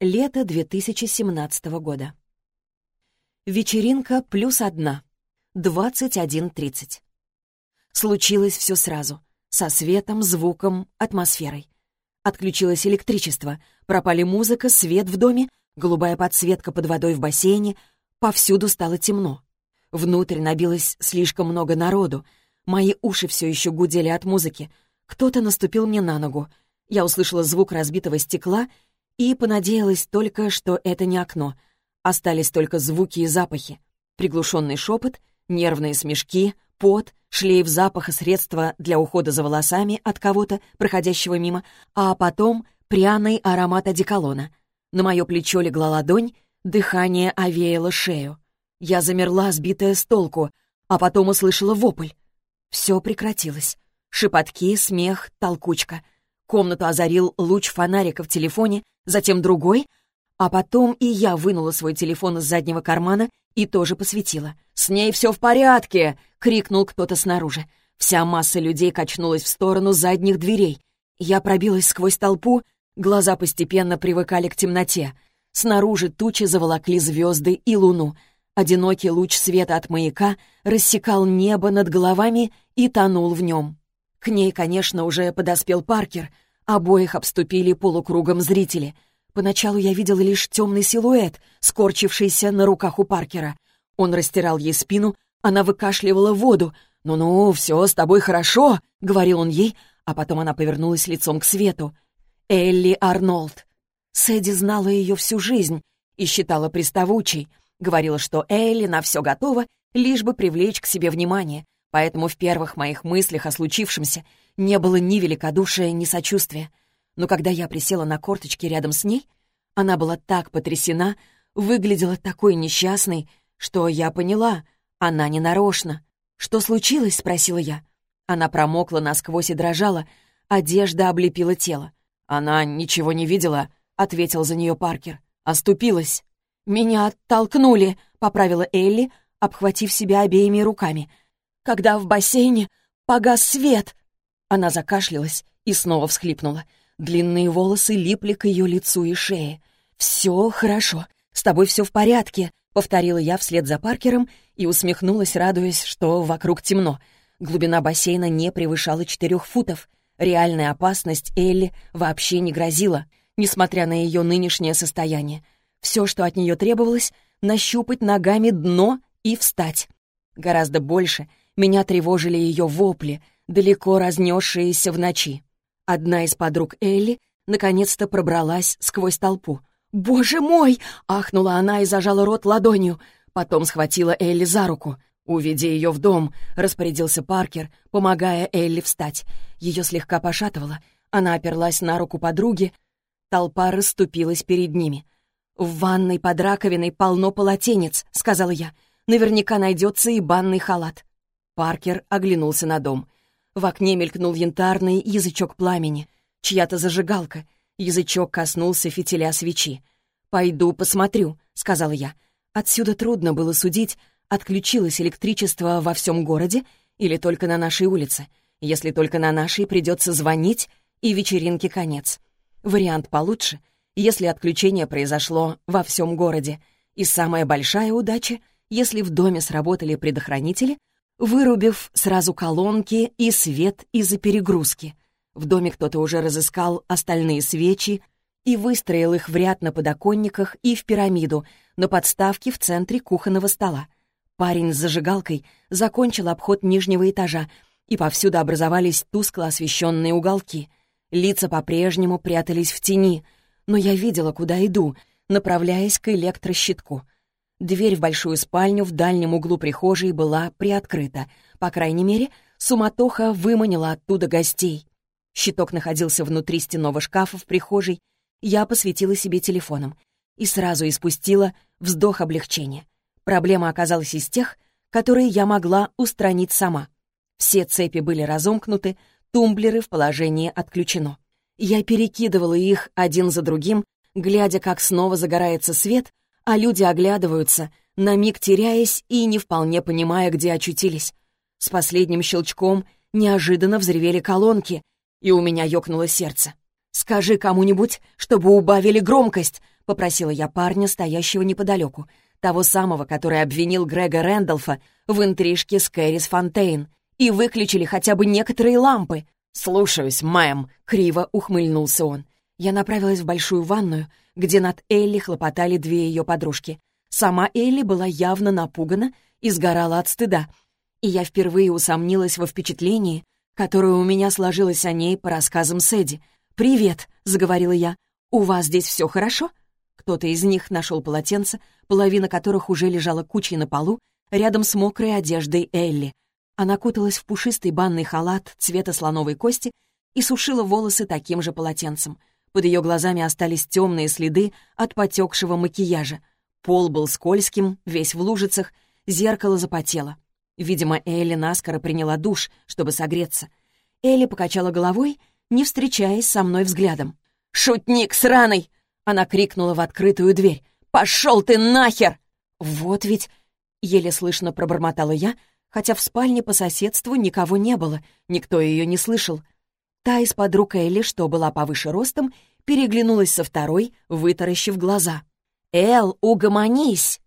Лето 2017 года. Вечеринка плюс одна. 21.30. Случилось все сразу. Со светом, звуком, атмосферой. Отключилось электричество, пропали музыка, свет в доме, голубая подсветка под водой в бассейне. Повсюду стало темно. Внутрь набилось слишком много народу. Мои уши все еще гудели от музыки. Кто-то наступил мне на ногу. Я услышала звук разбитого стекла — и понадеялась только, что это не окно. Остались только звуки и запахи. Приглушенный шепот, нервные смешки, пот, шлейф запаха средства для ухода за волосами от кого-то, проходящего мимо, а потом пряный аромат одеколона. На мое плечо легла ладонь, дыхание овеяло шею. Я замерла, сбитая с толку, а потом услышала вопль. Все прекратилось. Шепотки, смех, толкучка. Комнату озарил луч фонарика в телефоне, затем другой, а потом и я вынула свой телефон из заднего кармана и тоже посветила. «С ней все в порядке!» — крикнул кто-то снаружи. Вся масса людей качнулась в сторону задних дверей. Я пробилась сквозь толпу, глаза постепенно привыкали к темноте. Снаружи тучи заволокли звезды и луну. Одинокий луч света от маяка рассекал небо над головами и тонул в нем. К ней, конечно, уже подоспел Паркер — Обоих обступили полукругом зрители. Поначалу я видела лишь темный силуэт, скорчившийся на руках у Паркера. Он растирал ей спину, она выкашливала воду. «Ну-ну, все с тобой хорошо», — говорил он ей, а потом она повернулась лицом к свету. Элли Арнольд. Сэдди знала ее всю жизнь и считала приставучей. Говорила, что Элли на все готова, лишь бы привлечь к себе внимание. Поэтому в первых моих мыслях о случившемся не было ни великодушия, ни сочувствия. Но когда я присела на корточки рядом с ней, она была так потрясена, выглядела такой несчастной, что я поняла, она не нарочно. «Что случилось?» — спросила я. Она промокла насквозь и дрожала, одежда облепила тело. «Она ничего не видела», — ответил за нее Паркер. «Оступилась». «Меня оттолкнули», — поправила Элли, обхватив себя обеими руками. «Когда в бассейне погас свет», она закашлялась и снова всхлипнула. Длинные волосы липли к ее лицу и шее. «Все хорошо, с тобой все в порядке», — повторила я вслед за Паркером и усмехнулась, радуясь, что вокруг темно. Глубина бассейна не превышала четырех футов. Реальная опасность Элли вообще не грозила, несмотря на ее нынешнее состояние. Все, что от нее требовалось — нащупать ногами дно и встать. Гораздо больше меня тревожили ее вопли — далеко разнесшиеся в ночи. Одна из подруг Элли наконец-то пробралась сквозь толпу. «Боже мой!» — ахнула она и зажала рот ладонью. Потом схватила Элли за руку. «Уведи ее в дом», — распорядился Паркер, помогая Элли встать. Ее слегка пошатывало. Она оперлась на руку подруги. Толпа расступилась перед ними. «В ванной под раковиной полно полотенец», — сказала я. «Наверняка найдется и банный халат». Паркер оглянулся на дом. В окне мелькнул янтарный язычок пламени. Чья-то зажигалка. Язычок коснулся фитиля свечи. «Пойду посмотрю», — сказала я. Отсюда трудно было судить, отключилось электричество во всем городе или только на нашей улице. Если только на нашей придется звонить, и вечеринке конец. Вариант получше, если отключение произошло во всем городе. И самая большая удача, если в доме сработали предохранители, вырубив сразу колонки и свет из-за перегрузки. В доме кто-то уже разыскал остальные свечи и выстроил их в ряд на подоконниках и в пирамиду, на подставке в центре кухонного стола. Парень с зажигалкой закончил обход нижнего этажа, и повсюду образовались тускло освещенные уголки. Лица по-прежнему прятались в тени, но я видела, куда иду, направляясь к электрощитку — Дверь в большую спальню в дальнем углу прихожей была приоткрыта. По крайней мере, суматоха выманила оттуда гостей. Щиток находился внутри стенного шкафа в прихожей. Я посветила себе телефоном и сразу испустила вздох облегчения. Проблема оказалась из тех, которые я могла устранить сама. Все цепи были разомкнуты, тумблеры в положении отключено. Я перекидывала их один за другим, глядя, как снова загорается свет, а люди оглядываются, на миг теряясь и не вполне понимая, где очутились. С последним щелчком неожиданно взревели колонки, и у меня ёкнуло сердце. «Скажи кому-нибудь, чтобы убавили громкость», — попросила я парня, стоящего неподалеку, того самого, который обвинил Грега Рэндалфа в интрижке с Кэрис Фонтейн, и выключили хотя бы некоторые лампы. «Слушаюсь, мэм», — криво ухмыльнулся он. Я направилась в большую ванную, где над Элли хлопотали две ее подружки. Сама Элли была явно напугана и сгорала от стыда. И я впервые усомнилась во впечатлении, которое у меня сложилось о ней по рассказам Сэдди. «Привет», — заговорила я. «У вас здесь все хорошо?» Кто-то из них нашел полотенце, половина которых уже лежала кучей на полу, рядом с мокрой одеждой Элли. Она куталась в пушистый банный халат цвета слоновой кости и сушила волосы таким же полотенцем. Под ее глазами остались темные следы от потекшего макияжа. Пол был скользким, весь в лужицах, зеркало запотело. Видимо, Элли наскоро приняла душ, чтобы согреться. Элли покачала головой, не встречаясь со мной взглядом. «Шутник сраный!» Она крикнула в открытую дверь. «Пошел ты нахер!» «Вот ведь...» — еле слышно пробормотала я, хотя в спальне по соседству никого не было, никто ее не слышал. Та из подруг Элли, что была повыше ростом, переглянулась со второй, вытаращив глаза. «Эл, угомонись!»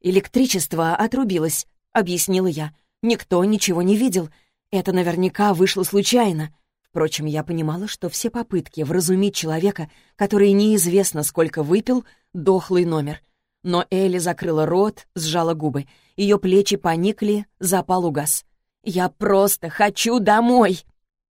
«Электричество отрубилось», — объяснила я. «Никто ничего не видел. Это наверняка вышло случайно. Впрочем, я понимала, что все попытки вразумить человека, который неизвестно сколько выпил, — дохлый номер. Но Элли закрыла рот, сжала губы. Ее плечи поникли, запал угас. «Я просто хочу домой!»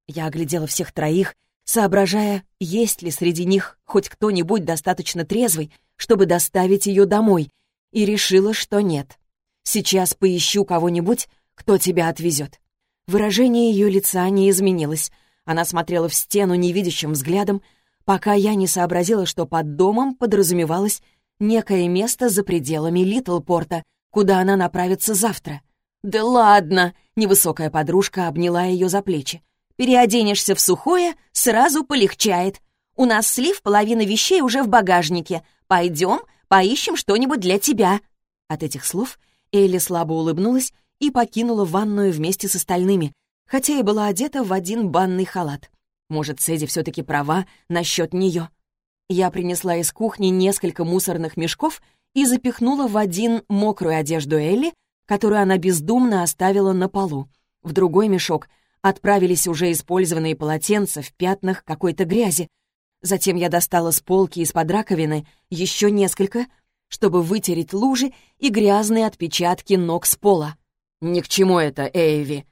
Я оглядела всех троих, соображая, есть ли среди них хоть кто-нибудь достаточно трезвый, чтобы доставить ее домой, и решила, что нет. Сейчас поищу кого-нибудь, кто тебя отвезет. Выражение ее лица не изменилось. Она смотрела в стену невидящим взглядом, пока я не сообразила, что под домом подразумевалось некое место за пределами Литлпорта, куда она направится завтра. «Да ладно!» — невысокая подружка обняла ее за плечи. «Переоденешься в сухое, сразу полегчает. У нас слив половины вещей уже в багажнике. Пойдем, поищем что-нибудь для тебя». От этих слов Элли слабо улыбнулась и покинула ванную вместе с остальными, хотя и была одета в один банный халат. Может, Сэдди все-таки права насчет нее. Я принесла из кухни несколько мусорных мешков и запихнула в один мокрую одежду Элли, которую она бездумно оставила на полу. В другой мешок отправились уже использованные полотенца в пятнах какой-то грязи. Затем я достала с полки из-под раковины еще несколько, чтобы вытереть лужи и грязные отпечатки ног с пола. «Ни к чему это, Эйви!»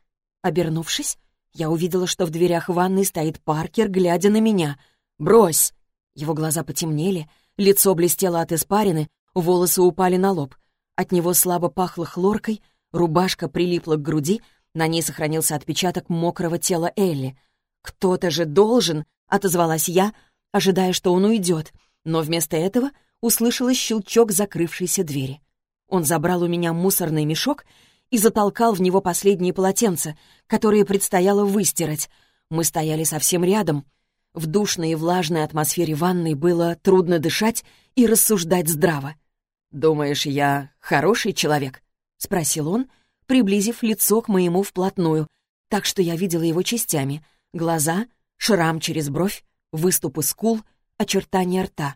Обернувшись, я увидела, что в дверях ванной стоит Паркер, глядя на меня. «Брось!» Его глаза потемнели, лицо блестело от испарины, волосы упали на лоб. От него слабо пахло хлоркой, рубашка прилипла к груди, на ней сохранился отпечаток мокрого тела Элли. «Кто-то же должен!» — отозвалась я, ожидая, что он уйдет, но вместо этого услышала щелчок закрывшейся двери. Он забрал у меня мусорный мешок и затолкал в него последние полотенца, которые предстояло выстирать. Мы стояли совсем рядом. В душной и влажной атмосфере ванной было трудно дышать и рассуждать здраво. «Думаешь, я хороший человек?» — спросил он, приблизив лицо к моему вплотную, так что я видела его частями — глаза, шрам через бровь, выступы скул, очертания рта.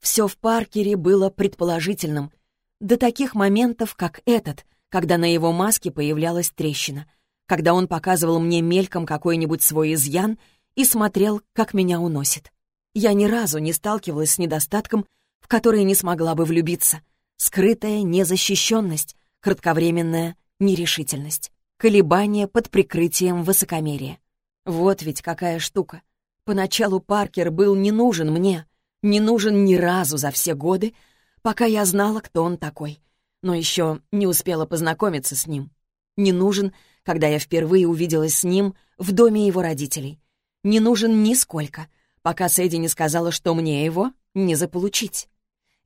Все в Паркере было предположительным, до таких моментов, как этот — когда на его маске появлялась трещина, когда он показывал мне мельком какой-нибудь свой изъян и смотрел, как меня уносит. Я ни разу не сталкивалась с недостатком, в который не смогла бы влюбиться. Скрытая незащищенность, кратковременная нерешительность, колебания под прикрытием высокомерия. Вот ведь какая штука. Поначалу Паркер был не нужен мне, не нужен ни разу за все годы, пока я знала, кто он такой но еще не успела познакомиться с ним. Не нужен, когда я впервые увиделась с ним в доме его родителей. Не нужен нисколько, пока Сэдди не сказала, что мне его не заполучить.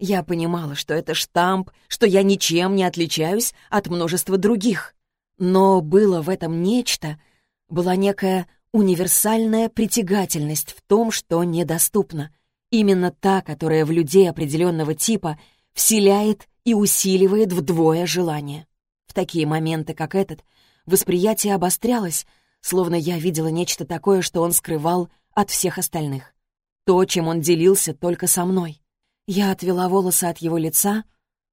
Я понимала, что это штамп, что я ничем не отличаюсь от множества других. Но было в этом нечто, была некая универсальная притягательность в том, что недоступно. Именно та, которая в людей определенного типа вселяет и усиливает вдвое желание. В такие моменты, как этот, восприятие обострялось, словно я видела нечто такое, что он скрывал от всех остальных. То, чем он делился только со мной. Я отвела волосы от его лица,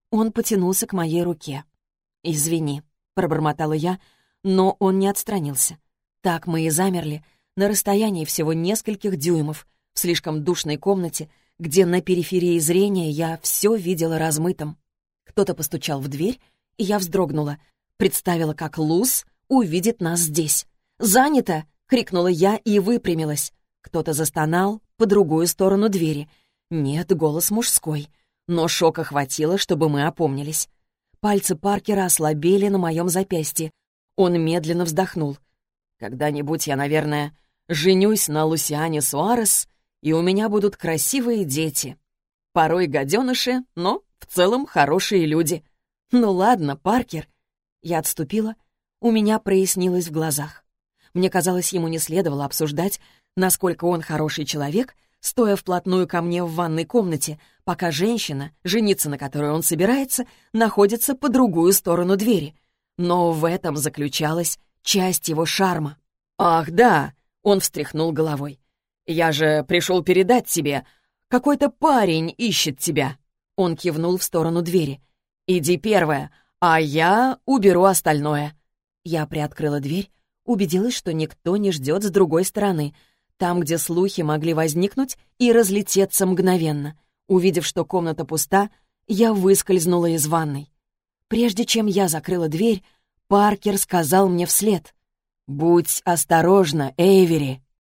он потянулся к моей руке. «Извини», — пробормотала я, но он не отстранился. Так мы и замерли, на расстоянии всего нескольких дюймов, в слишком душной комнате, где на периферии зрения я все видела размытым. Кто-то постучал в дверь, и я вздрогнула, представила, как Луз увидит нас здесь. «Занято!» — крикнула я и выпрямилась. Кто-то застонал по другую сторону двери. Нет, голос мужской. Но шока хватило, чтобы мы опомнились. Пальцы Паркера ослабели на моем запястье. Он медленно вздохнул. «Когда-нибудь я, наверное, женюсь на Лусиане Суарес, и у меня будут красивые дети. Порой гаденыши, но в целом хорошие люди. Ну ладно, Паркер». Я отступила, у меня прояснилось в глазах. Мне казалось, ему не следовало обсуждать, насколько он хороший человек, стоя вплотную ко мне в ванной комнате, пока женщина, жениться на которой он собирается, находится по другую сторону двери. Но в этом заключалась часть его шарма. «Ах, да!» — он встряхнул головой. «Я же пришел передать тебе. Какой-то парень ищет тебя». Он кивнул в сторону двери. «Иди первая, а я уберу остальное». Я приоткрыла дверь, убедилась, что никто не ждет с другой стороны, там, где слухи могли возникнуть и разлететься мгновенно. Увидев, что комната пуста, я выскользнула из ванной. Прежде чем я закрыла дверь, Паркер сказал мне вслед. «Будь осторожна, Эйвери!»